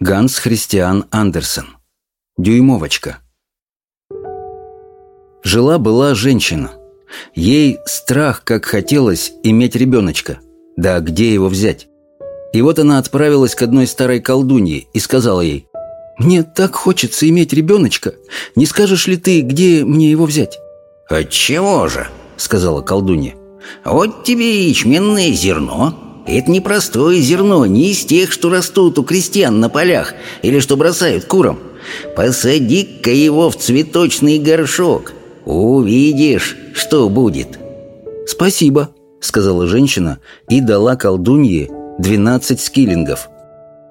Ганс Христиан Андерсен. Дюймовочка. Жила-была женщина. Ей страх, как хотелось, иметь ребеночка. Да где его взять? И вот она отправилась к одной старой колдунье и сказала ей, «Мне так хочется иметь ребеночка. Не скажешь ли ты, где мне его взять?» «Отчего же?» — сказала колдунья. «Вот тебе ячменное зерно, это не простое зерно, не из тех, что растут у крестьян на полях или что бросают курам. Посади-ка его в цветочный горшок. Увидишь, что будет. «Спасибо», — сказала женщина и дала колдунье 12 скиллингов.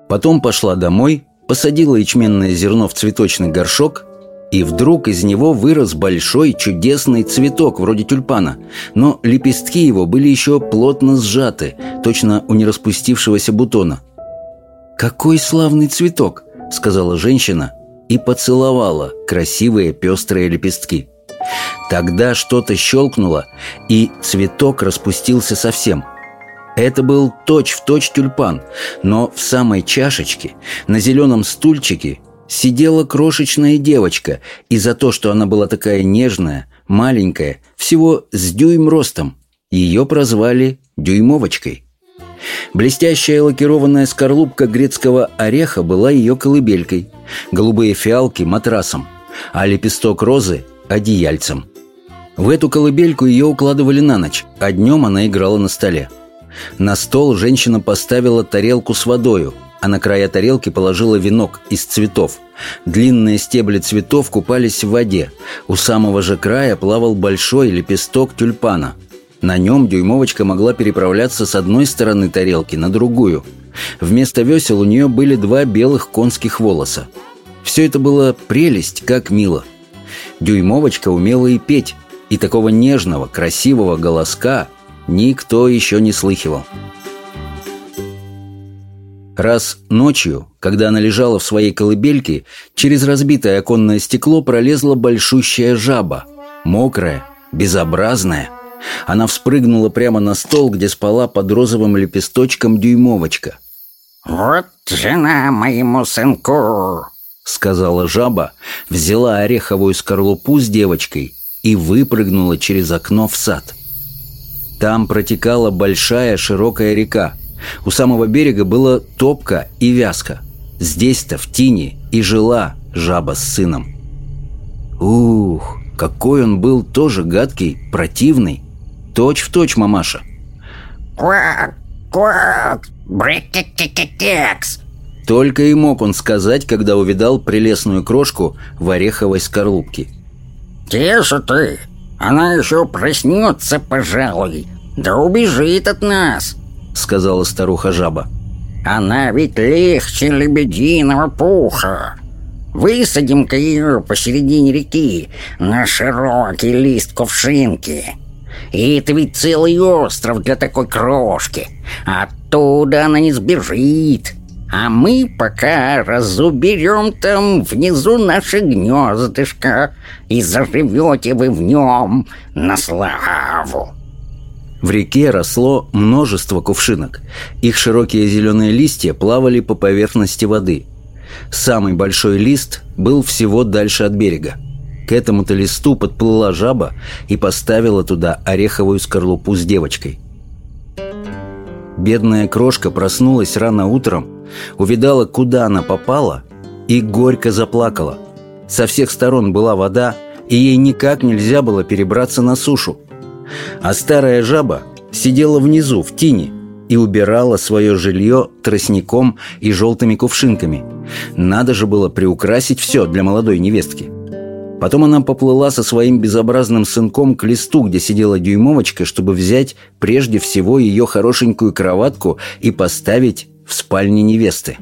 Потом пошла домой, посадила ячменное зерно в цветочный горшок и вдруг из него вырос большой чудесный цветок, вроде тюльпана. Но лепестки его были еще плотно сжаты, точно у нераспустившегося бутона. «Какой славный цветок!» — сказала женщина и поцеловала красивые пестрые лепестки. Тогда что-то щелкнуло, и цветок распустился совсем. Это был точь-в-точь точь тюльпан, но в самой чашечке, на зеленом стульчике, сидела крошечная девочка, и за то, что она была такая нежная, маленькая, всего с дюйм ростом, ее прозвали «дюймовочкой». Блестящая лакированная скорлупка грецкого ореха была ее колыбелькой, голубые фиалки – матрасом, а лепесток розы – одеяльцем. В эту колыбельку ее укладывали на ночь, а днем она играла на столе. На стол женщина поставила тарелку с водою – а на края тарелки положила венок из цветов. Длинные стебли цветов купались в воде. У самого же края плавал большой лепесток тюльпана. На нем дюймовочка могла переправляться с одной стороны тарелки на другую. Вместо весел у нее были два белых конских волоса. Все это было прелесть, как мило. Дюймовочка умела и петь, и такого нежного, красивого голоска никто еще не слыхивал. Раз ночью, когда она лежала в своей колыбельке, через разбитое оконное стекло пролезла большущая жаба. Мокрая, безобразная. Она вспрыгнула прямо на стол, где спала под розовым лепесточком дюймовочка. «Вот жена моему сынку!» Сказала жаба, взяла ореховую скорлупу с девочкой и выпрыгнула через окно в сад. Там протекала большая широкая река – у самого берега было топка и вязка. Здесь-то, в тине, и жила жаба с сыном. Ух, какой он был тоже гадкий, противный. Точь в точь, мамаша. Квак, квак, брекекекекекс. Только и мог он сказать, когда увидал прелестную крошку в ореховой скорлупке. «Тише ты! Она еще проснется, пожалуй, да убежит от нас!» Сказала старуха жаба. «Она ведь легче лебединого пуха. Высадим-ка ее посередине реки на широкий лист кувшинки. И это ведь целый остров для такой крошки. Оттуда она не сбежит. А мы пока разуберем там внизу наше гнездышко, и заживете вы в нем на славу». В реке росло множество кувшинок. Их широкие зеленые листья плавали по поверхности воды. Самый большой лист был всего дальше от берега. К этому-то листу подплыла жаба и поставила туда ореховую скорлупу с девочкой. Бедная крошка проснулась рано утром, увидала, куда она попала, и горько заплакала. Со всех сторон была вода, и ей никак нельзя было перебраться на сушу. А старая жаба сидела внизу, в тени, и убирала свое жилье тростником и желтыми кувшинками. Надо же было приукрасить все для молодой невестки. Потом она поплыла со своим безобразным сынком к листу, где сидела дюймовочка, чтобы взять прежде всего ее хорошенькую кроватку и поставить в спальне невесты.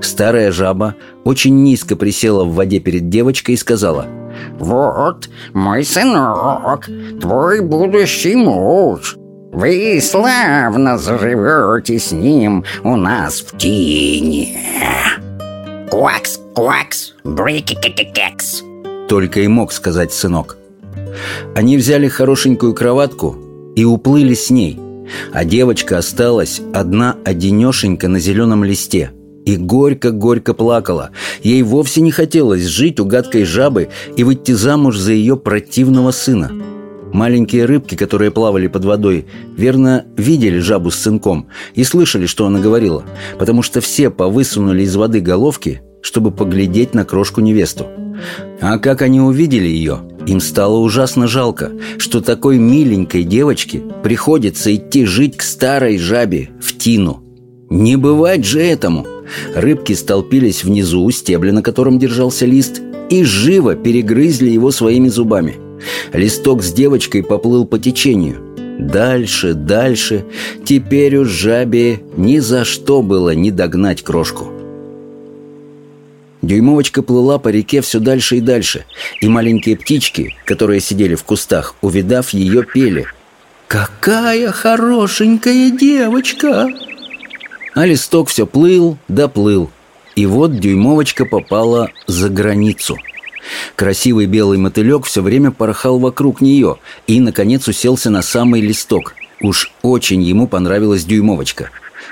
Старая жаба очень низко присела в воде перед девочкой и сказала – «Вот, мой сынок, твой будущий муж. Вы славно заживете с ним у нас в тени. Квакс, квакс, брикикикикекс». Только и мог сказать сынок. Они взяли хорошенькую кроватку и уплыли с ней, а девочка осталась одна одинешенька на зеленом листе и горько-горько плакала. Ей вовсе не хотелось жить у гадкой жабы и выйти замуж за ее противного сына. Маленькие рыбки, которые плавали под водой, верно, видели жабу с сынком и слышали, что она говорила, потому что все повысунули из воды головки, чтобы поглядеть на крошку-невесту. А как они увидели ее, им стало ужасно жалко, что такой миленькой девочке приходится идти жить к старой жабе в тину. Не бывать же этому! Рыбки столпились внизу у стебля, на котором держался лист, и живо перегрызли его своими зубами. Листок с девочкой поплыл по течению. Дальше, дальше. Теперь у жабе ни за что было не догнать крошку. Дюймовочка плыла по реке все дальше и дальше, и маленькие птички, которые сидели в кустах, увидав ее, пели «Какая хорошенькая девочка!» А листок все плыл, доплыл, и вот дюймовочка попала за границу. Красивый белый мотылек все время порхал вокруг нее и, наконец, уселся на самый листок. Уж очень ему понравилась дюймовочка.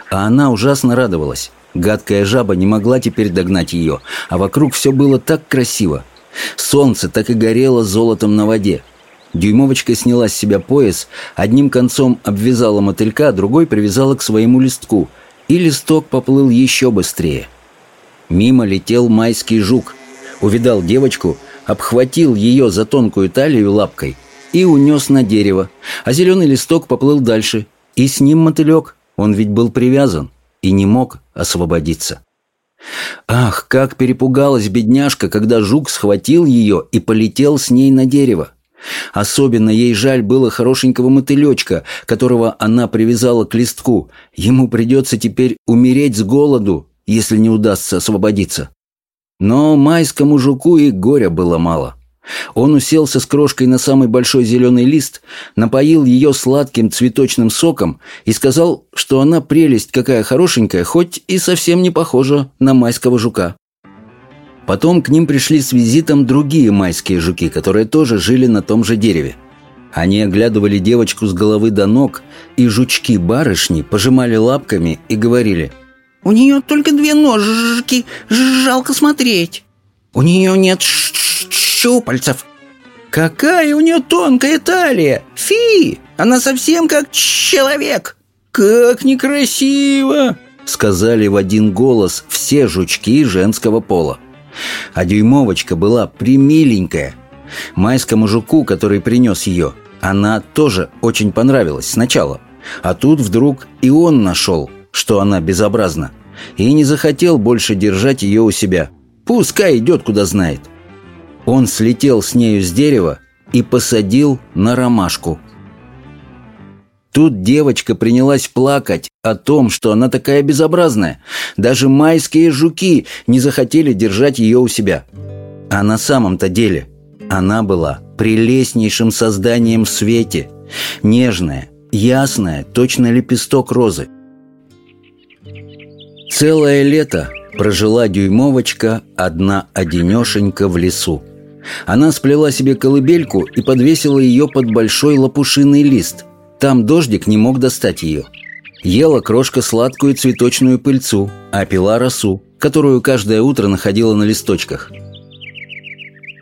А она ужасно радовалась. Гадкая жаба не могла теперь догнать ее, а вокруг все было так красиво. Солнце так и горело золотом на воде. Дюймовочка сняла с себя пояс, одним концом обвязала мотылька, а другой привязала к своему листку, и листок поплыл еще быстрее. Мимо летел майский жук. Увидал девочку, обхватил ее за тонкую талию лапкой и унес на дерево, а зеленый листок поплыл дальше, и с ним мотылек, он ведь был привязан и не мог освободиться. Ах, как перепугалась бедняжка, когда жук схватил ее и полетел с ней на дерево. Особенно ей жаль было хорошенького мотылечка, которого она привязала к листку. Ему придется теперь умереть с голоду, если не удастся освободиться. Но майскому жуку и горя было мало. Он уселся с крошкой на самый большой зеленый лист, напоил ее сладким цветочным соком и сказал, что она прелесть какая хорошенькая, хоть и совсем не похожа на майского жука. Потом к ним пришли с визитом другие майские жуки, которые тоже жили на том же дереве. Они оглядывали девочку с головы до ног, и жучки-барышни пожимали лапками и говорили «У нее только две ножки, жалко смотреть. У нее нет щупальцев. Какая у нее тонкая талия! Фи! Она совсем как человек! Как некрасиво!» Сказали в один голос все жучки женского пола. А дюймовочка была примиленькая. Майскому жуку, который принес ее, она тоже очень понравилась сначала. А тут вдруг и он нашел, что она безобразна, и не захотел больше держать ее у себя. Пускай идет, куда знает. Он слетел с нею с дерева и посадил на ромашку. Тут девочка принялась плакать о том, что она такая безобразная. Даже майские жуки не захотели держать ее у себя. А на самом-то деле она была прелестнейшим созданием в свете. Нежная, ясная, точно лепесток розы. Целое лето прожила дюймовочка одна-одинешенька в лесу. Она сплела себе колыбельку и подвесила ее под большой лопушиный лист. Там дождик не мог достать ее. Ела крошка сладкую цветочную пыльцу, а пила росу, которую каждое утро находила на листочках.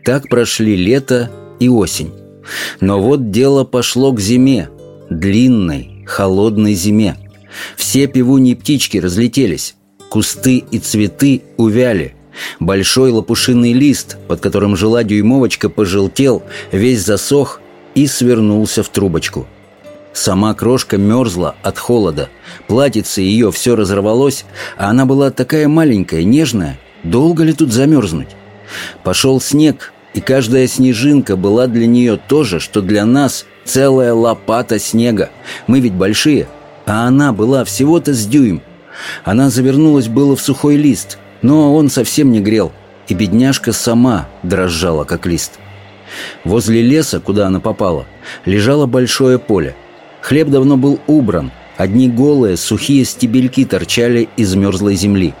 Так прошли лето и осень. Но вот дело пошло к зиме, длинной, холодной зиме. Все пивуньи птички разлетелись, кусты и цветы увяли – Большой лопушиный лист, под которым жила дюймовочка, пожелтел, весь засох и свернулся в трубочку. Сама крошка мерзла от холода. Платьице ее все разорвалось, а она была такая маленькая, нежная. Долго ли тут замерзнуть? Пошел снег, и каждая снежинка была для нее то же, что для нас целая лопата снега. Мы ведь большие, а она была всего-то с дюйм. Она завернулась было в сухой лист – но он совсем не грел, и бедняжка сама дрожала, как лист. Возле леса, куда она попала, лежало большое поле. Хлеб давно был убран, одни голые, сухие стебельки торчали из мерзлой земли.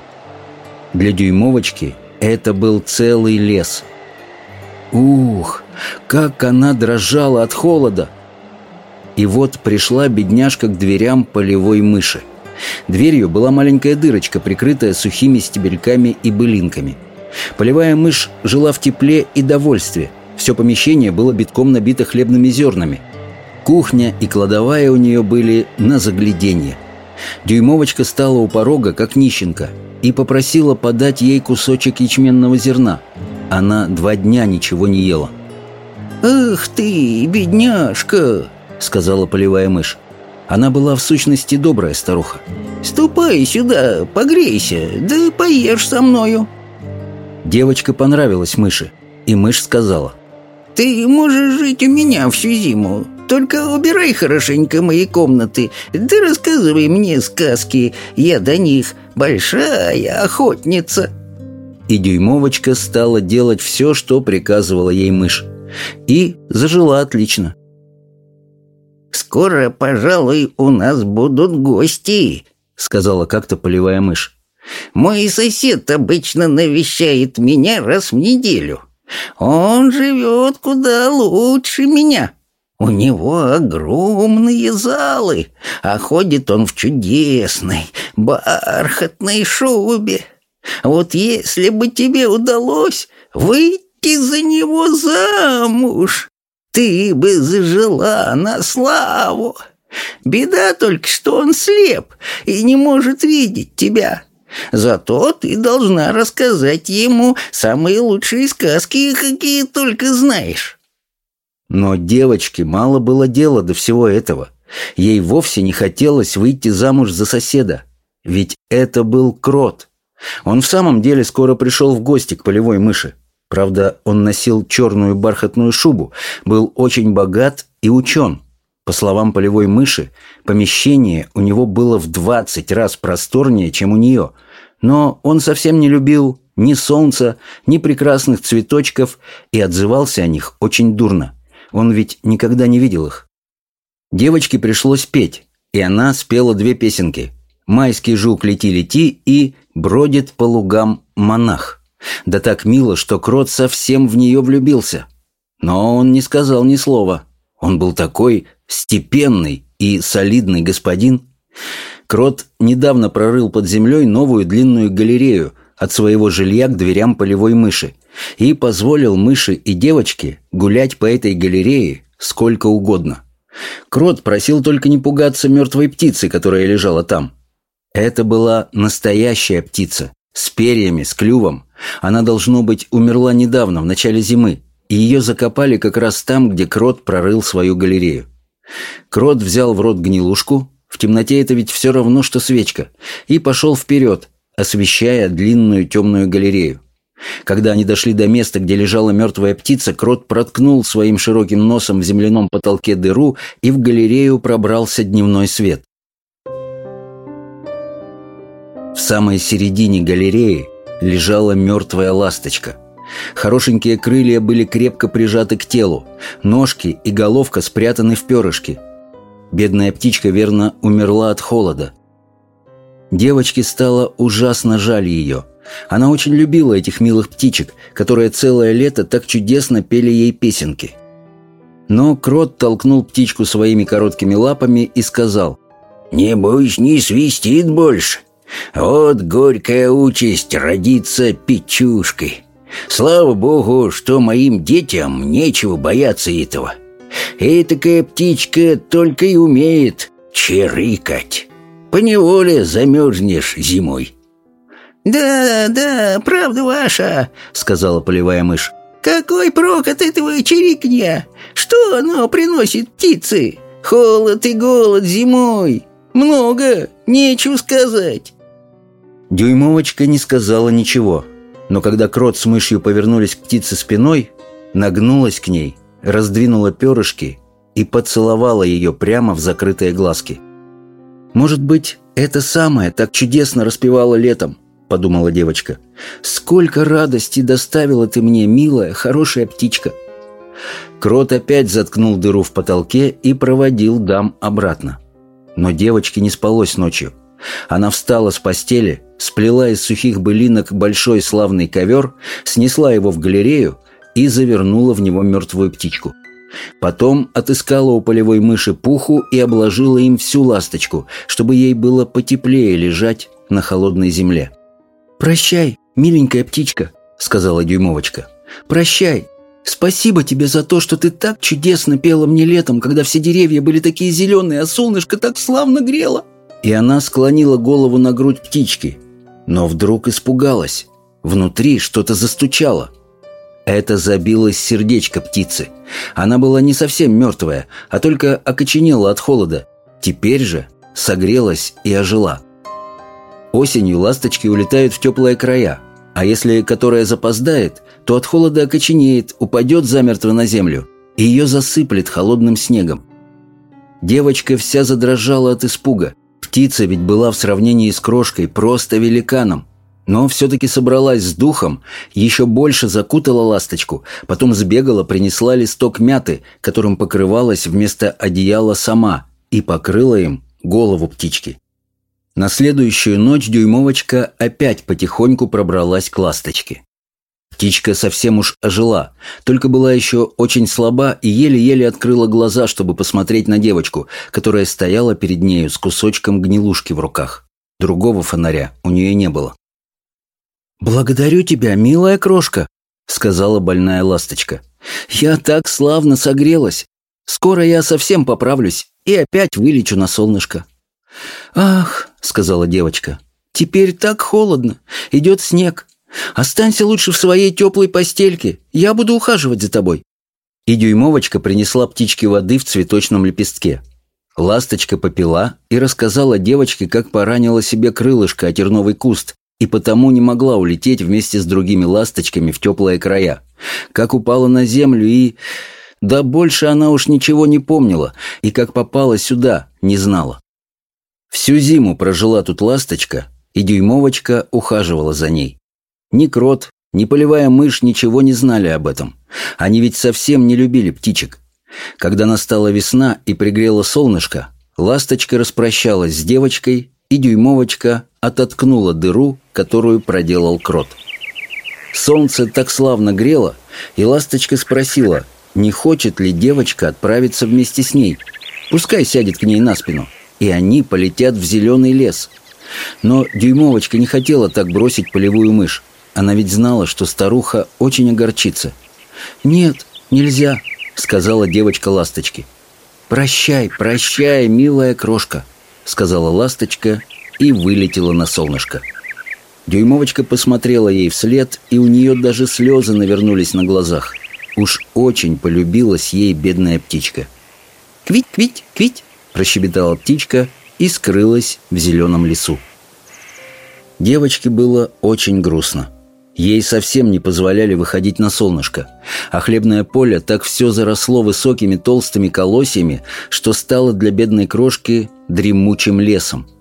Для дюймовочки это был целый лес. Ух, как она дрожала от холода! И вот пришла бедняжка к дверям полевой мыши. Дверью была маленькая дырочка, прикрытая сухими стебельками и былинками. Полевая мышь жила в тепле и довольстве. Все помещение было битком набито хлебными зернами. Кухня и кладовая у нее были на загляденье. Дюймовочка стала у порога, как нищенка, и попросила подать ей кусочек ячменного зерна. Она два дня ничего не ела. «Ах ты, бедняжка!» — сказала полевая мышь. Она была в сущности добрая старуха. «Ступай сюда, погрейся, да поешь со мною». Девочка понравилась мыши, и мышь сказала. «Ты можешь жить у меня всю зиму, только убирай хорошенько мои комнаты, да рассказывай мне сказки, я до них большая охотница». И дюймовочка стала делать все, что приказывала ей мышь. И зажила отлично. «Скоро, пожалуй, у нас будут гости», — сказала как-то полевая мышь. «Мой сосед обычно навещает меня раз в неделю. Он живет куда лучше меня. У него огромные залы, а ходит он в чудесной бархатной шубе. Вот если бы тебе удалось выйти за него замуж, ты бы зажила на славу. Беда только, что он слеп и не может видеть тебя. Зато ты должна рассказать ему самые лучшие сказки, какие только знаешь». Но девочке мало было дела до всего этого. Ей вовсе не хотелось выйти замуж за соседа. Ведь это был крот. Он в самом деле скоро пришел в гости к полевой мыши. Правда, он носил черную бархатную шубу, был очень богат и учен. По словам полевой мыши, помещение у него было в 20 раз просторнее, чем у нее. Но он совсем не любил ни солнца, ни прекрасных цветочков и отзывался о них очень дурно. Он ведь никогда не видел их. Девочке пришлось петь, и она спела две песенки «Майский жук лети-лети» и «Бродит по лугам монах». Да так мило, что Крот совсем в нее влюбился. Но он не сказал ни слова. Он был такой степенный и солидный господин. Крот недавно прорыл под землей новую длинную галерею от своего жилья к дверям полевой мыши и позволил мыши и девочке гулять по этой галерее сколько угодно. Крот просил только не пугаться мертвой птицы, которая лежала там. Это была настоящая птица, с перьями, с клювом. Она, должно быть, умерла недавно, в начале зимы, и ее закопали как раз там, где Крот прорыл свою галерею. Крот взял в рот гнилушку, в темноте это ведь все равно, что свечка, и пошел вперед, освещая длинную темную галерею. Когда они дошли до места, где лежала мертвая птица, Крот проткнул своим широким носом в земляном потолке дыру, и в галерею пробрался дневной свет. В самой середине галереи лежала мертвая ласточка. Хорошенькие крылья были крепко прижаты к телу, ножки и головка спрятаны в перышки. Бедная птичка, верно, умерла от холода. Девочке стало ужасно жаль ее. Она очень любила этих милых птичек, которые целое лето так чудесно пели ей песенки. Но крот толкнул птичку своими короткими лапами и сказал, «Небось, не свистит больше. Вот горькая участь родиться печушкой. Слава богу, что моим детям нечего бояться этого. Этакая птичка только и умеет чирикать. Поневоле замерзнешь зимой. «Да, да, правда ваша», — сказала полевая мышь. «Какой прок от этого чирикня? Что оно приносит птице? Холод и голод зимой. Много, нечего сказать». Дюймовочка не сказала ничего, но когда крот с мышью повернулись к птице спиной, нагнулась к ней, раздвинула перышки и поцеловала ее прямо в закрытые глазки. «Может быть, это самое так чудесно распевало летом», — подумала девочка. «Сколько радости доставила ты мне, милая, хорошая птичка!» Крот опять заткнул дыру в потолке и проводил дам обратно. Но девочке не спалось ночью. Она встала с постели, сплела из сухих былинок большой славный ковер, снесла его в галерею и завернула в него мертвую птичку. Потом отыскала у полевой мыши пуху и обложила им всю ласточку, чтобы ей было потеплее лежать на холодной земле. «Прощай, миленькая птичка», — сказала дюймовочка. «Прощай. Спасибо тебе за то, что ты так чудесно пела мне летом, когда все деревья были такие зеленые, а солнышко так славно грело». И она склонила голову на грудь птички, но вдруг испугалась. Внутри что-то застучало. Это забилось сердечко птицы. Она была не совсем мертвая, а только окоченела от холода. Теперь же согрелась и ожила. Осенью ласточки улетают в теплые края, а если которая запоздает, то от холода окоченеет, упадет замертво на землю, и ее засыплет холодным снегом. Девочка вся задрожала от испуга. Птица ведь была в сравнении с крошкой просто великаном. Но все-таки собралась с духом, еще больше закутала ласточку, потом сбегала, принесла листок мяты, которым покрывалась вместо одеяла сама, и покрыла им голову птички. На следующую ночь дюймовочка опять потихоньку пробралась к ласточке. Птичка совсем уж ожила, только была еще очень слаба и еле-еле открыла глаза, чтобы посмотреть на девочку, которая стояла перед нею с кусочком гнилушки в руках. Другого фонаря у нее не было. «Благодарю тебя, милая крошка», — сказала больная ласточка. «Я так славно согрелась. Скоро я совсем поправлюсь и опять вылечу на солнышко». «Ах», — сказала девочка, — «теперь так холодно. Идет снег. Останься лучше в своей теплой постельке. Я буду ухаживать за тобой». И дюймовочка принесла птичке воды в цветочном лепестке. Ласточка попила и рассказала девочке, как поранила себе крылышко о терновый куст, и потому не могла улететь вместе с другими ласточками в теплые края. Как упала на землю и... Да больше она уж ничего не помнила, и как попала сюда, не знала. Всю зиму прожила тут ласточка, и дюймовочка ухаживала за ней. Ни крот, ни полевая мышь ничего не знали об этом. Они ведь совсем не любили птичек. Когда настала весна и пригрело солнышко, ласточка распрощалась с девочкой, и дюймовочка ототкнула дыру, которую проделал крот. Солнце так славно грело, и ласточка спросила, не хочет ли девочка отправиться вместе с ней. Пускай сядет к ней на спину, и они полетят в зеленый лес. Но дюймовочка не хотела так бросить полевую мышь. Она ведь знала, что старуха очень огорчится. «Нет, нельзя», — сказала девочка ласточке. «Прощай, прощай, милая крошка», — сказала ласточка и вылетела на солнышко. Дюймовочка посмотрела ей вслед, и у нее даже слезы навернулись на глазах. Уж очень полюбилась ей бедная птичка. «Квить, квить, квить!» – прощебетала птичка и скрылась в зеленом лесу. Девочке было очень грустно. Ей совсем не позволяли выходить на солнышко, а хлебное поле так все заросло высокими толстыми колосьями, что стало для бедной крошки дремучим лесом –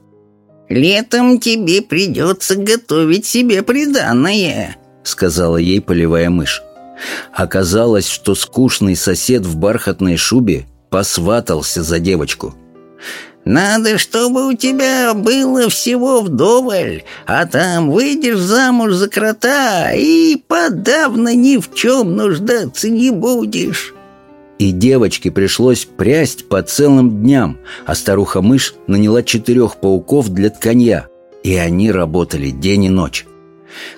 «Летом тебе придется готовить себе приданное», — сказала ей полевая мышь. Оказалось, что скучный сосед в бархатной шубе посватался за девочку. «Надо, чтобы у тебя было всего вдоволь, а там выйдешь замуж за крота и подавно ни в чем нуждаться не будешь». И девочке пришлось прясть по целым дням, а старуха-мышь наняла четырех пауков для тканья, и они работали день и ночь.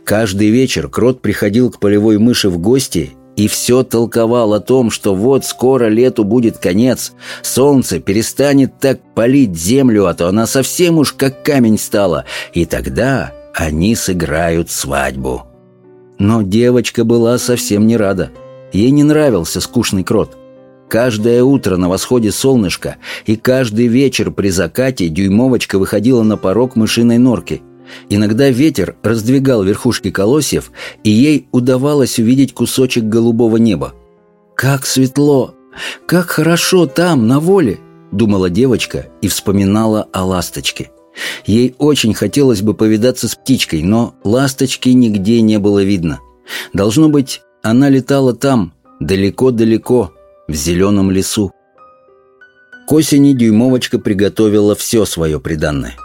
Каждый вечер крот приходил к полевой мыши в гости и все толковал о том, что вот скоро лету будет конец, солнце перестанет так палить землю, а то она совсем уж как камень стала, и тогда они сыграют свадьбу. Но девочка была совсем не рада. Ей не нравился скучный крот. Каждое утро на восходе солнышка и каждый вечер при закате дюймовочка выходила на порог мышиной норки. Иногда ветер раздвигал верхушки колосьев, и ей удавалось увидеть кусочек голубого неба. «Как светло! Как хорошо там, на воле!» — думала девочка и вспоминала о ласточке. Ей очень хотелось бы повидаться с птичкой, но ласточки нигде не было видно. Должно быть, она летала там, далеко-далеко, в зеленом лесу. К осени дюймовочка приготовила все свое приданное.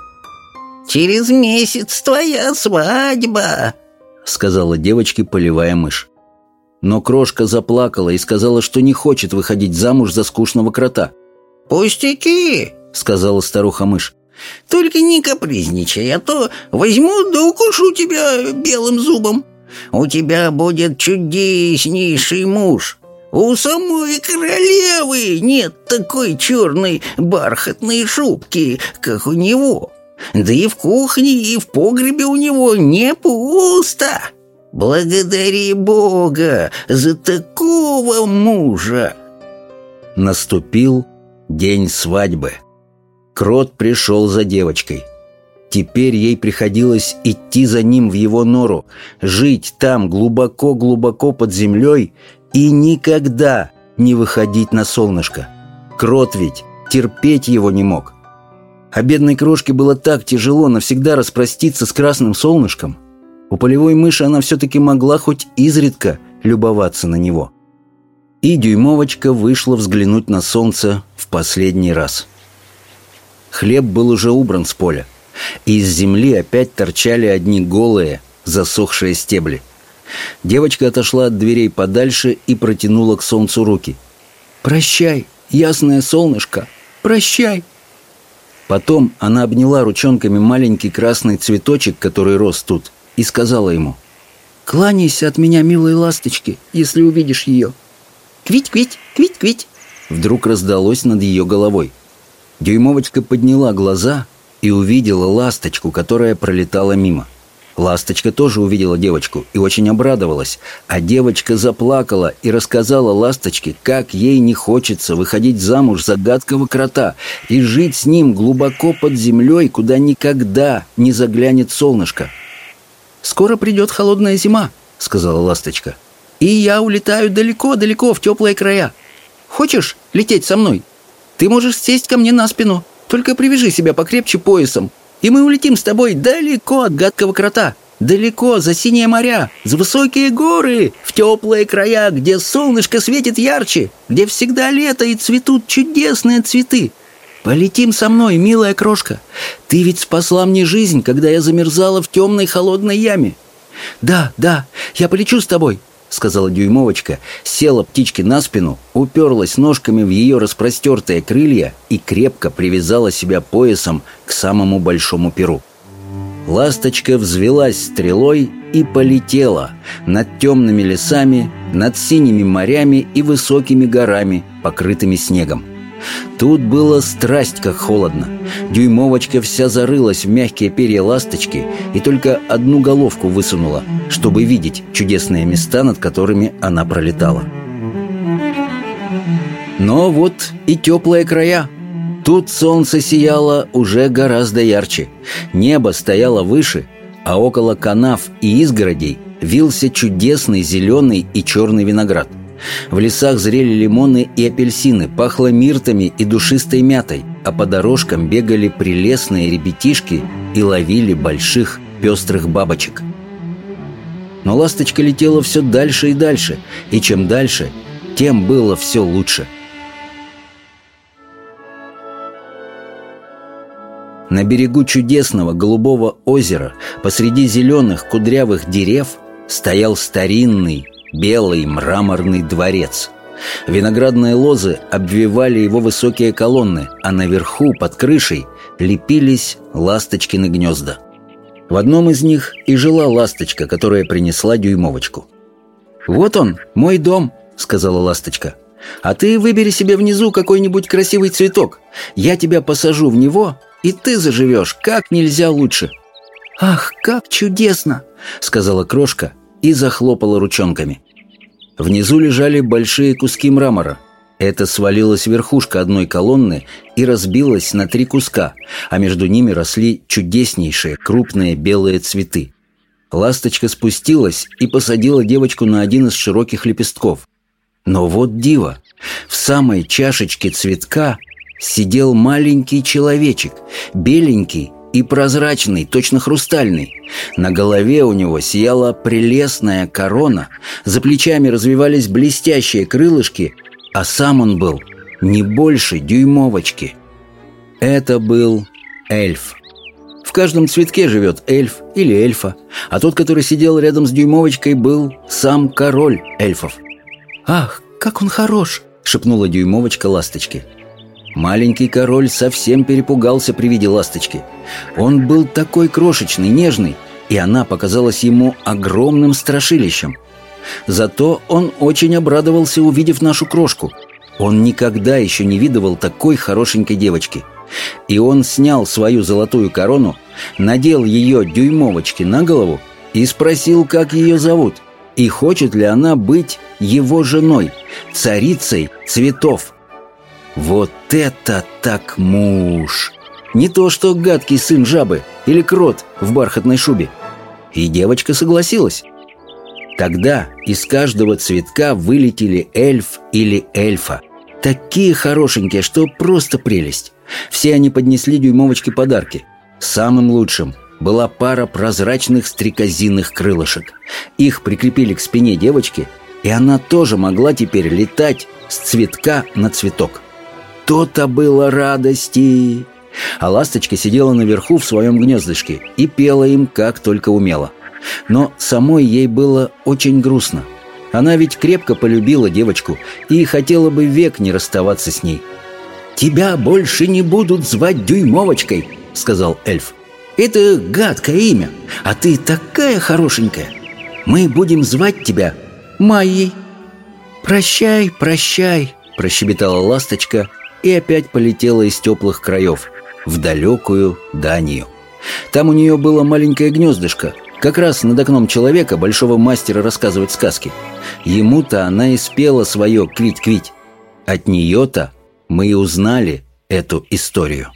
«Через месяц твоя свадьба», — сказала девочке полевая мышь. Но крошка заплакала и сказала, что не хочет выходить замуж за скучного крота. «Пустяки!» — сказала старуха-мышь. «Только не капризничай, а то возьму да укушу тебя белым зубом. У тебя будет чудеснейший муж. У самой королевы нет такой черной бархатной шубки, как у него. Да и в кухне, и в погребе у него не пусто. Благодари Бога за такого мужа!» Наступил день свадьбы. Крот пришел за девочкой. Теперь ей приходилось идти за ним в его нору, жить там глубоко-глубоко под землей и никогда не выходить на солнышко. Крот ведь терпеть его не мог. А бедной крошке было так тяжело навсегда распроститься с красным солнышком. У полевой мыши она все-таки могла хоть изредка любоваться на него. И дюймовочка вышла взглянуть на солнце в последний раз. Хлеб был уже убран с поля, и из земли опять торчали одни голые, засохшие стебли. Девочка отошла от дверей подальше и протянула к солнцу руки. «Прощай, ясное солнышко, прощай!» Потом она обняла ручонками маленький красный цветочек, который рос тут, и сказала ему «Кланяйся от меня, милой ласточки, если увидишь ее». «Квить-квить, квить-квить!» Вдруг раздалось над ее головой. Дюймовочка подняла глаза и увидела ласточку, которая пролетала мимо. Ласточка тоже увидела девочку и очень обрадовалась, а девочка заплакала и рассказала ласточке, как ей не хочется выходить замуж за гадкого крота и жить с ним глубоко под землей, куда никогда не заглянет солнышко. «Скоро придет холодная зима», — сказала ласточка. «И я улетаю далеко-далеко в теплые края. Хочешь лететь со мной? Ты можешь сесть ко мне на спину, только привяжи себя покрепче поясом, и мы улетим с тобой далеко от гадкого крота, далеко за синие моря, за высокие горы, в теплые края, где солнышко светит ярче, где всегда лето и цветут чудесные цветы. Полетим со мной, милая крошка. Ты ведь спасла мне жизнь, когда я замерзала в темной холодной яме. Да, да, я полечу с тобой сказала дюймовочка, села птичке на спину, уперлась ножками в ее распростертые крылья и крепко привязала себя поясом к самому большому перу. Ласточка взвелась стрелой и полетела над темными лесами, над синими морями и высокими горами, покрытыми снегом. Тут было страсть как холодно. Дюймовочка вся зарылась в мягкие перья ласточки и только одну головку высунула, чтобы видеть чудесные места, над которыми она пролетала. Но вот и теплые края. Тут солнце сияло уже гораздо ярче. Небо стояло выше, а около канав и изгородей вился чудесный зеленый и черный виноград – в лесах зрели лимоны и апельсины, пахло миртами и душистой мятой, а по дорожкам бегали прелестные ребятишки и ловили больших пестрых бабочек. Но ласточка летела все дальше и дальше, и чем дальше, тем было все лучше. На берегу чудесного голубого озера, посреди зеленых кудрявых дерев, стоял старинный белый мраморный дворец. Виноградные лозы обвивали его высокие колонны, а наверху, под крышей, лепились ласточкины гнезда. В одном из них и жила ласточка, которая принесла дюймовочку. «Вот он, мой дом», — сказала ласточка. «А ты выбери себе внизу какой-нибудь красивый цветок. Я тебя посажу в него, и ты заживешь как нельзя лучше». «Ах, как чудесно!» — сказала крошка и захлопала ручонками. Внизу лежали большие куски мрамора. Это свалилась верхушка одной колонны и разбилась на три куска, а между ними росли чудеснейшие крупные белые цветы. Ласточка спустилась и посадила девочку на один из широких лепестков. Но вот диво! В самой чашечке цветка сидел маленький человечек, беленький и прозрачный, точно хрустальный. На голове у него сияла прелестная корона, за плечами развивались блестящие крылышки, а сам он был не больше дюймовочки. Это был эльф. В каждом цветке живет эльф или эльфа, а тот, который сидел рядом с дюймовочкой, был сам король эльфов. «Ах, как он хорош!» — шепнула дюймовочка ласточке. Маленький король совсем перепугался при виде ласточки. Он был такой крошечный, нежный, и она показалась ему огромным страшилищем. Зато он очень обрадовался, увидев нашу крошку. Он никогда еще не видывал такой хорошенькой девочки. И он снял свою золотую корону, надел ее дюймовочки на голову и спросил, как ее зовут, и хочет ли она быть его женой, царицей цветов. Вот это так муж! Не то что гадкий сын жабы или крот в бархатной шубе. И девочка согласилась. Тогда из каждого цветка вылетели эльф или эльфа. Такие хорошенькие, что просто прелесть. Все они поднесли дюймовочке подарки. Самым лучшим была пара прозрачных стрекозинных крылышек. Их прикрепили к спине девочки, и она тоже могла теперь летать с цветка на цветок. То-то было радости! А ласточка сидела наверху в своем гнездышке и пела им как только умела. Но самой ей было очень грустно. Она ведь крепко полюбила девочку и хотела бы век не расставаться с ней. «Тебя больше не будут звать Дюймовочкой», — сказал эльф. «Это гадкое имя, а ты такая хорошенькая. Мы будем звать тебя Майей». «Прощай, прощай», — прощебетала ласточка и опять полетела из теплых краев в далекую Данию. Там у нее было маленькое гнездышко, как раз над окном человека, большого мастера рассказывать сказки. Ему-то она и спела свое «Квить-квить». От нее-то мы и узнали эту историю.